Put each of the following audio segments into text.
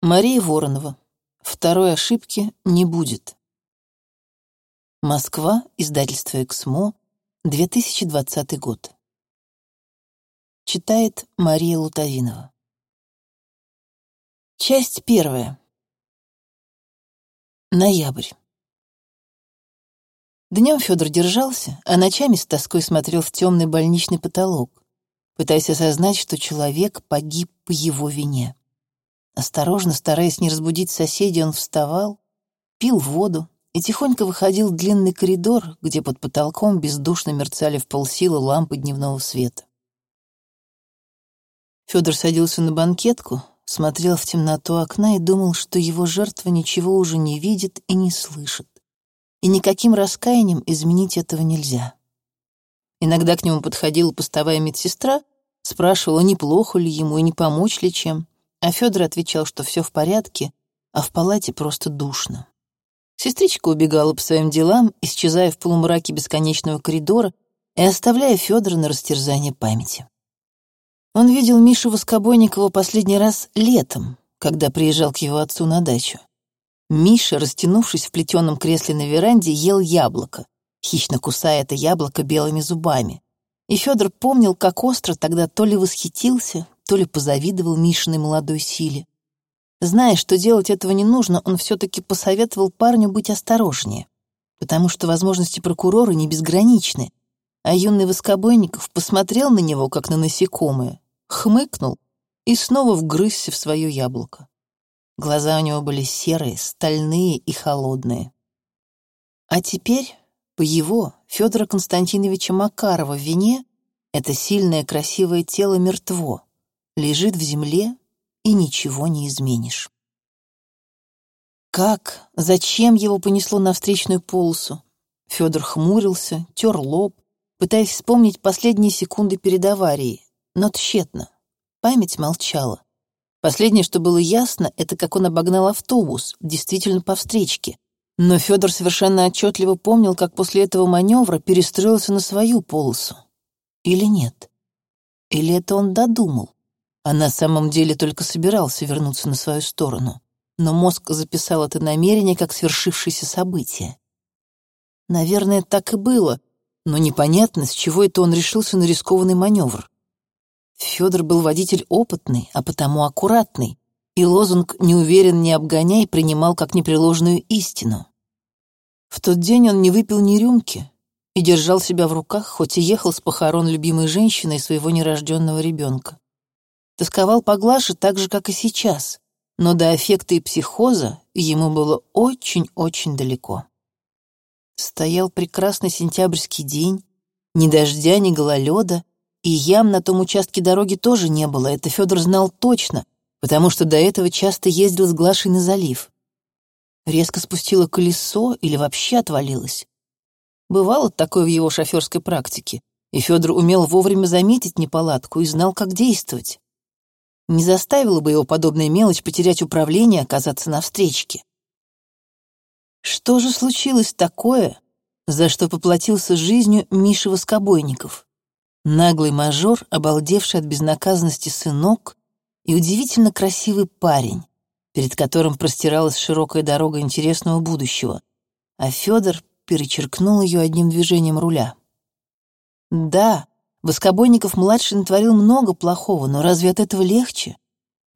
Мария Воронова. Второй ошибки не будет. Москва, издательство «Эксмо», 2020 год. Читает Мария Лутовинова. Часть первая. Ноябрь. Днем Федор держался, а ночами с тоской смотрел в темный больничный потолок, пытаясь осознать, что человек погиб по его вине. Осторожно, стараясь не разбудить соседей, он вставал, пил воду и тихонько выходил в длинный коридор, где под потолком бездушно мерцали в полсилы лампы дневного света. Федор садился на банкетку, смотрел в темноту окна и думал, что его жертва ничего уже не видит и не слышит. И никаким раскаянием изменить этого нельзя. Иногда к нему подходила постовая медсестра, спрашивала, неплохо ли ему и не помочь ли чем. А Федор отвечал, что все в порядке, а в палате просто душно. Сестричка убегала по своим делам, исчезая в полумраке бесконечного коридора и оставляя Федора на растерзание памяти. Он видел Мишу Воскобойникова последний раз летом, когда приезжал к его отцу на дачу. Миша, растянувшись в плетеном кресле на веранде, ел яблоко, хищно кусая это яблоко белыми зубами. И Федор помнил, как остро тогда то ли восхитился, то ли позавидовал Мишиной молодой силе. Зная, что делать этого не нужно, он все-таки посоветовал парню быть осторожнее, потому что возможности прокурора не безграничны, а юный Воскобойников посмотрел на него, как на насекомое, хмыкнул и снова вгрызся в свое яблоко. Глаза у него были серые, стальные и холодные. А теперь, по его, Федора Константиновича Макарова, вине, это сильное красивое тело мертво, лежит в земле, и ничего не изменишь. Как, зачем его понесло на встречную полосу? Федор хмурился, тер лоб, пытаясь вспомнить последние секунды перед аварией, но тщетно. Память молчала. Последнее, что было ясно, это как он обогнал автобус, действительно по встречке. Но Федор совершенно отчетливо помнил, как после этого маневра перестроился на свою полосу. Или нет? Или это он додумал? А на самом деле только собирался вернуться на свою сторону. Но мозг записал это намерение как свершившееся событие. Наверное, так и было, но непонятно, с чего это он решился на рискованный маневр. Федор был водитель опытный, а потому аккуратный, и лозунг «не уверен, не обгоняй» принимал как непреложную истину. В тот день он не выпил ни рюмки и держал себя в руках, хоть и ехал с похорон любимой женщины и своего нерожденного ребенка. Тосковал по Глаше так же, как и сейчас, но до аффекта и психоза ему было очень-очень далеко. Стоял прекрасный сентябрьский день, ни дождя, ни гололеда, и ям на том участке дороги тоже не было, это Федор знал точно, потому что до этого часто ездил с Глашей на залив. Резко спустило колесо или вообще отвалилось. Бывало такое в его шоферской практике, и Федор умел вовремя заметить неполадку и знал, как действовать. Не заставила бы его подобная мелочь потерять управление и оказаться на встречке. Что же случилось такое, за что поплатился жизнью Миша Воскобойников? Наглый мажор, обалдевший от безнаказанности сынок и удивительно красивый парень, перед которым простиралась широкая дорога интересного будущего, а Федор перечеркнул ее одним движением руля. Да, Воскобойников-младший натворил много плохого, но разве от этого легче?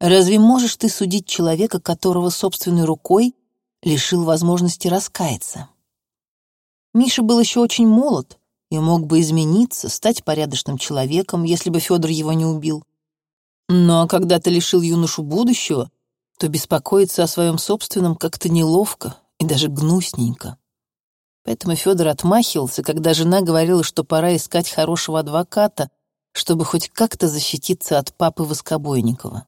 Разве можешь ты судить человека, которого собственной рукой лишил возможности раскаяться? Миша был еще очень молод и мог бы измениться, стать порядочным человеком, если бы Федор его не убил. Но когда ты лишил юношу будущего, то беспокоиться о своем собственном как-то неловко и даже гнусненько. Поэтому Федор отмахивался, когда жена говорила, что пора искать хорошего адвоката, чтобы хоть как-то защититься от папы Воскобойникова.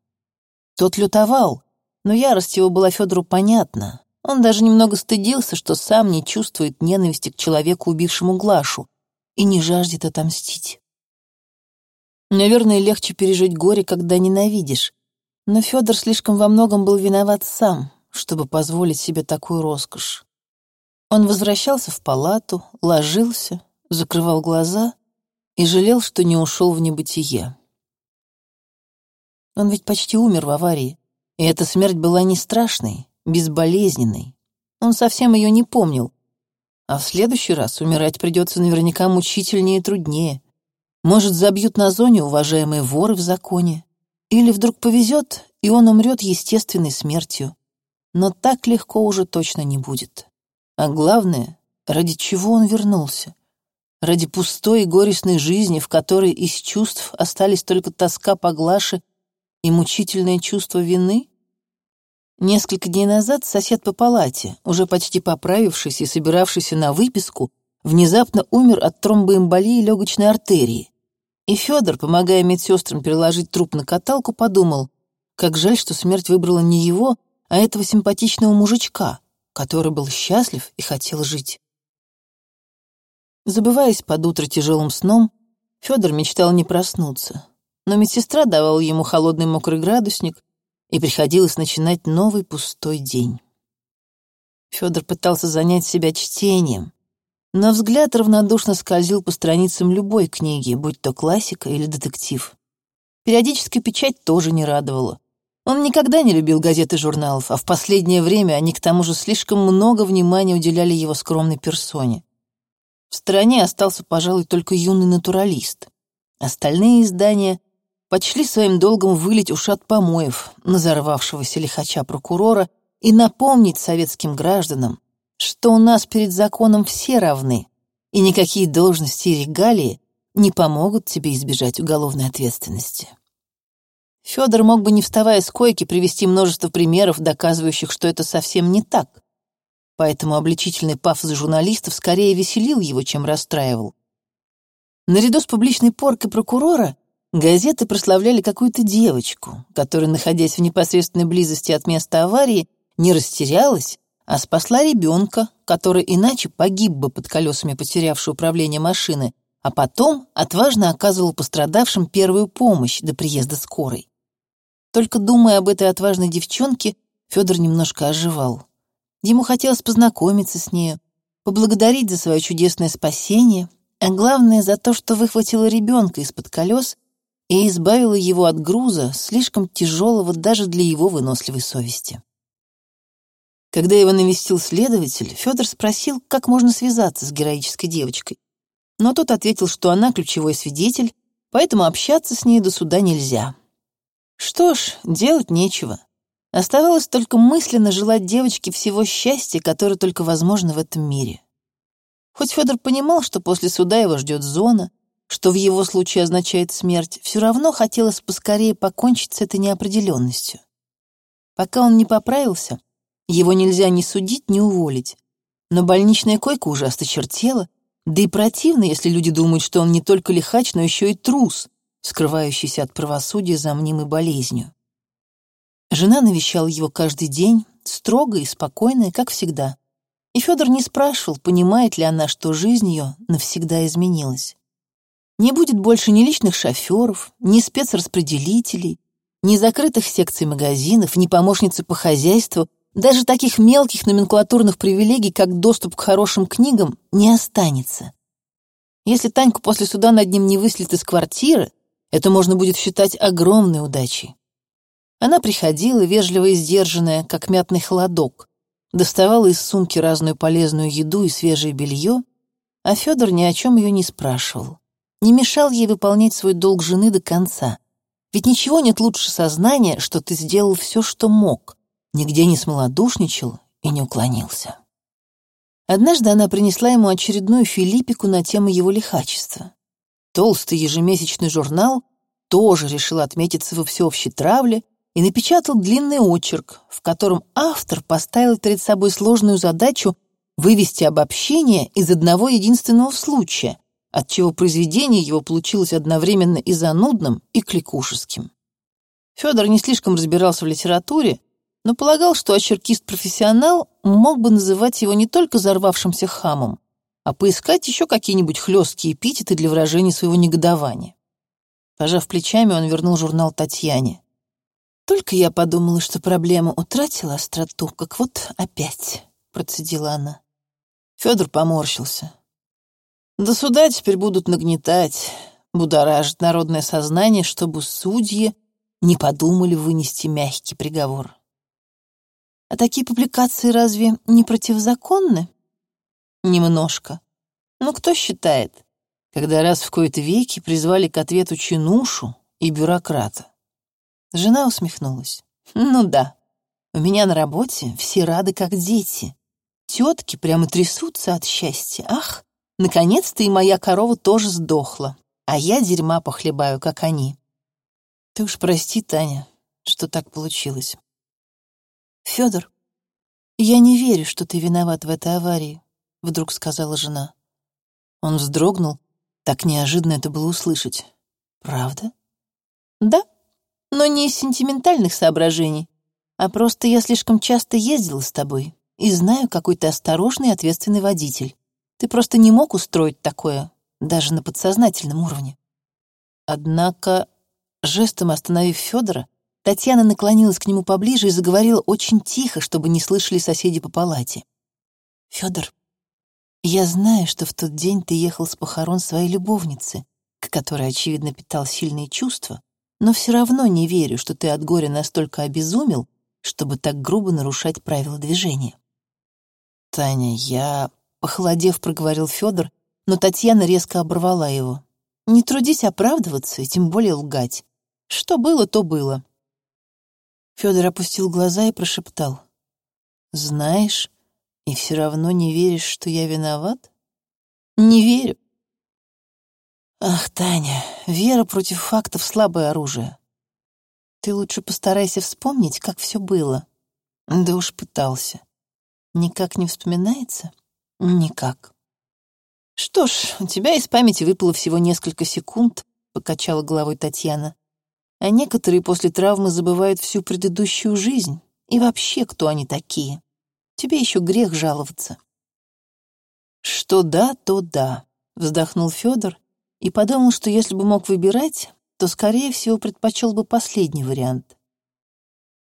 Тот лютовал, но ярость его была Федору понятна. Он даже немного стыдился, что сам не чувствует ненависти к человеку, убившему Глашу, и не жаждет отомстить. Наверное, легче пережить горе, когда ненавидишь. Но Федор слишком во многом был виноват сам, чтобы позволить себе такую роскошь. Он возвращался в палату, ложился, закрывал глаза и жалел, что не ушел в небытие. Он ведь почти умер в аварии, И эта смерть была не страшной, безболезненной. Он совсем ее не помнил. А в следующий раз умирать придется наверняка мучительнее и труднее. Может, забьют на зоне уважаемые воры в законе. Или вдруг повезет, и он умрет естественной смертью. Но так легко уже точно не будет. А главное, ради чего он вернулся? Ради пустой и горестной жизни, в которой из чувств остались только тоска по Глаше и мучительное чувство вины? Несколько дней назад сосед по палате, уже почти поправившийся и собиравшийся на выписку, внезапно умер от тромбоэмболии легочной артерии. И Федор, помогая медсестрам переложить труп на каталку, подумал, как жаль, что смерть выбрала не его, а этого симпатичного мужичка, который был счастлив и хотел жить. Забываясь под утро тяжелым сном, Федор мечтал не проснуться, но медсестра давала ему холодный мокрый градусник, и приходилось начинать новый пустой день. Федор пытался занять себя чтением, но взгляд равнодушно скользил по страницам любой книги, будь то классика или детектив. Периодическая печать тоже не радовала. Он никогда не любил газет и журналов, а в последнее время они к тому же слишком много внимания уделяли его скромной персоне. В стороне остался, пожалуй, только юный натуралист. Остальные издания почли своим долгом вылить ушат помоев на взорвавшегося лихача-прокурора и напомнить советским гражданам, что у нас перед законом все равны, и никакие должности и регалии не помогут тебе избежать уголовной ответственности. Федор мог бы, не вставая с койки, привести множество примеров, доказывающих, что это совсем не так. Поэтому обличительный пафос журналистов скорее веселил его, чем расстраивал. Наряду с публичной поркой прокурора газеты прославляли какую-то девочку, которая, находясь в непосредственной близости от места аварии, не растерялась, а спасла ребенка, который иначе погиб бы под колесами потерявшей управление машины, а потом отважно оказывал пострадавшим первую помощь до приезда скорой. Только думая об этой отважной девчонке, Федор немножко оживал. Ему хотелось познакомиться с нею, поблагодарить за свое чудесное спасение, а главное за то, что выхватила ребенка из-под колес и избавила его от груза, слишком тяжелого даже для его выносливой совести. Когда его навестил следователь, Федор спросил, как можно связаться с героической девочкой. Но тот ответил, что она ключевой свидетель, поэтому общаться с ней до суда нельзя. Что ж, делать нечего. Оставалось только мысленно желать девочке всего счастья, которое только возможно в этом мире. Хоть Федор понимал, что после суда его ждет зона, что в его случае означает смерть, все равно хотелось поскорее покончить с этой неопределенностью. Пока он не поправился, его нельзя ни судить, ни уволить. Но больничная койка уже осточертела, да и противно, если люди думают, что он не только лихач, но еще и трус, скрывающийся от правосудия за мнимой болезнью. Жена навещала его каждый день, строго и спокойная, как всегда. И Федор не спрашивал, понимает ли она, что жизнь ее навсегда изменилась. Не будет больше ни личных шоферов, ни спецраспределителей, ни закрытых секций магазинов, ни помощницы по хозяйству, даже таких мелких номенклатурных привилегий, как доступ к хорошим книгам, не останется. Если Таньку после суда над ним не выслет из квартиры, это можно будет считать огромной удачей. Она приходила, вежливо и сдержанная, как мятный холодок, доставала из сумки разную полезную еду и свежее белье, а Федор ни о чем ее не спрашивал, не мешал ей выполнять свой долг жены до конца. Ведь ничего нет лучше сознания, что ты сделал все, что мог, нигде не смолодушничал и не уклонился. Однажды она принесла ему очередную филиппику на тему его лихачества. Толстый ежемесячный журнал тоже решил отметиться во всеобщей травле и напечатал длинный очерк, в котором автор поставил перед собой сложную задачу вывести обобщение из одного единственного случая, отчего произведение его получилось одновременно и занудным, и кликушеским. Федор не слишком разбирался в литературе, но полагал, что очеркист-профессионал мог бы называть его не только взорвавшимся хамом, а поискать еще какие-нибудь хлесткие эпитеты для выражения своего негодования. Пожав плечами, он вернул журнал Татьяне. «Только я подумала, что проблема утратила остроту, как вот опять», — процедила она. Федор поморщился. «До суда теперь будут нагнетать, будоражить народное сознание, чтобы судьи не подумали вынести мягкий приговор. А такие публикации разве не противозаконны? Немножко. Ну, кто считает, когда раз в кои-то веки призвали к ответу чинушу и бюрократа? Жена усмехнулась. Ну да, у меня на работе все рады, как дети. Тетки прямо трясутся от счастья. Ах, наконец-то и моя корова тоже сдохла, а я дерьма похлебаю, как они. Ты уж прости, Таня, что так получилось. Федор, я не верю, что ты виноват в этой аварии, вдруг сказала жена. Он вздрогнул, так неожиданно это было услышать. Правда? Да, но не из сентиментальных соображений, а просто я слишком часто ездила с тобой и знаю, какой ты осторожный и ответственный водитель. Ты просто не мог устроить такое, даже на подсознательном уровне. Однако Жестом остановив Федора, Татьяна наклонилась к нему поближе и заговорила очень тихо, чтобы не слышали соседи по палате. Федор, я знаю, что в тот день ты ехал с похорон своей любовницы, к которой, очевидно, питал сильные чувства, но все равно не верю, что ты от горя настолько обезумел, чтобы так грубо нарушать правила движения. Таня, я, похолодев, проговорил Федор, но Татьяна резко оборвала его. Не трудись оправдываться и тем более лгать. Что было, то было. Федор опустил глаза и прошептал. «Знаешь, и все равно не веришь, что я виноват?» «Не верю». «Ах, Таня, вера против фактов — слабое оружие. Ты лучше постарайся вспомнить, как все было». Да уж пытался. Никак не вспоминается? Никак. «Что ж, у тебя из памяти выпало всего несколько секунд», — покачала головой Татьяна а некоторые после травмы забывают всю предыдущую жизнь. И вообще, кто они такие? Тебе еще грех жаловаться. Что да, то да, вздохнул Федор и подумал, что если бы мог выбирать, то, скорее всего, предпочел бы последний вариант.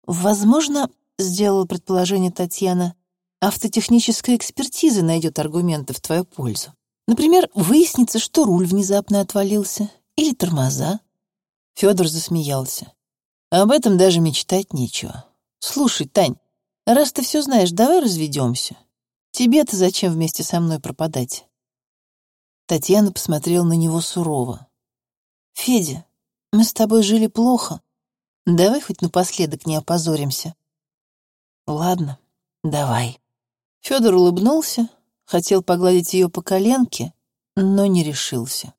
Возможно, сделала предположение Татьяна, автотехническая экспертиза найдет аргументы в твою пользу. Например, выяснится, что руль внезапно отвалился или тормоза, Федор засмеялся. Об этом даже мечтать нечего. Слушай, Тань, раз ты все знаешь, давай разведемся. Тебе-то зачем вместе со мной пропадать? Татьяна посмотрела на него сурово. Федя, мы с тобой жили плохо. Давай хоть напоследок не опозоримся. Ладно, давай. Федор улыбнулся, хотел погладить ее по коленке, но не решился.